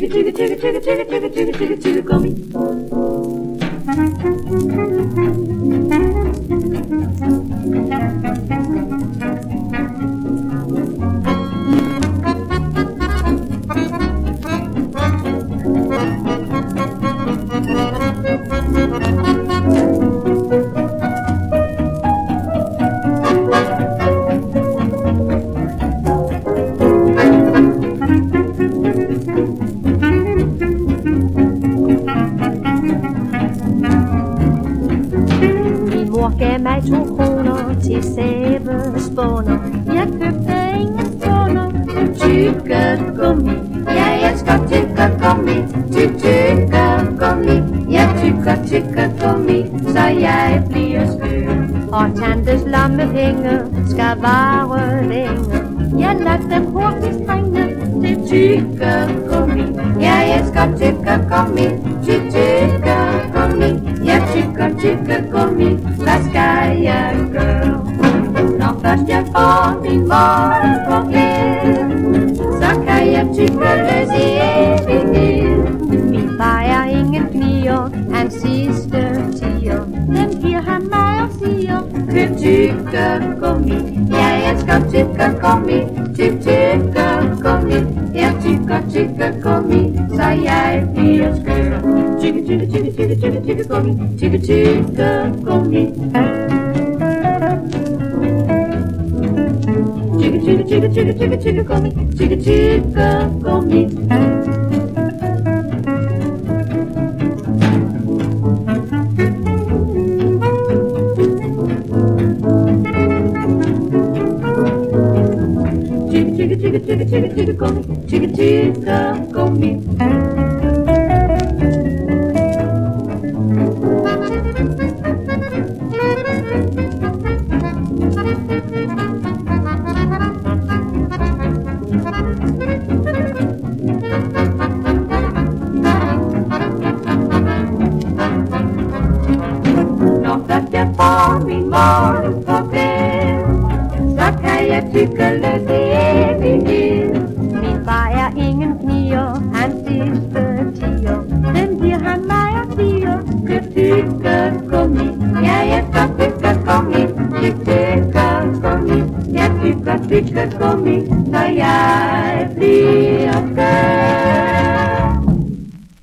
tykke, tykke, tykke, tykke, tykke, tykke, tykke, tykke, tykke gummi. Mor gav mig to kroner til sæbespåner. Jeg købte ingen spåner. Tykke gummi, jeg elsker tykke gummi, ty tykke gummi. Jeg tykker tykke gummi, så jeg bliver skør. Og tantes lommepenge skal vare længe. Jeg lader dem hurtigt stringe til Tykke gummi, jeg elsker tykke gummi, typical tykke gummi, hvad skal jeg girl. Når først jeg får min morgen på glæde, så kan jeg tykke løs i evighed. Min far er ingen knier, hans sidste tiger. Den giver han mig og siger, Køb tykke gummi, jeg elsker tykke gummi, tyk tykke gummi. Jeg tykker tykke gummi, så jeg bliver skør. Tykke, tykke, tykke, tykke, tykke, tjugga kom, tjugga tjugga kom hit här. Tjugga tjugga tjugga tjugga tjugga tjugga kom hit, tjugga tjugga kom hit här. Tjugga tjugga tjugga tjugga tjugga kom hit, tjugga tjugga kom hit här. Jeg får min morgen på glæde, så kan jeg tykke løs i evighed. min far er ingen knier, han sidste tiger. Den giver han mig og siger, Køb tykke gummi, ja, jeg skal tykke gummi, tyk tykke gummi. Jeg tykker tykke gummi, så jeg.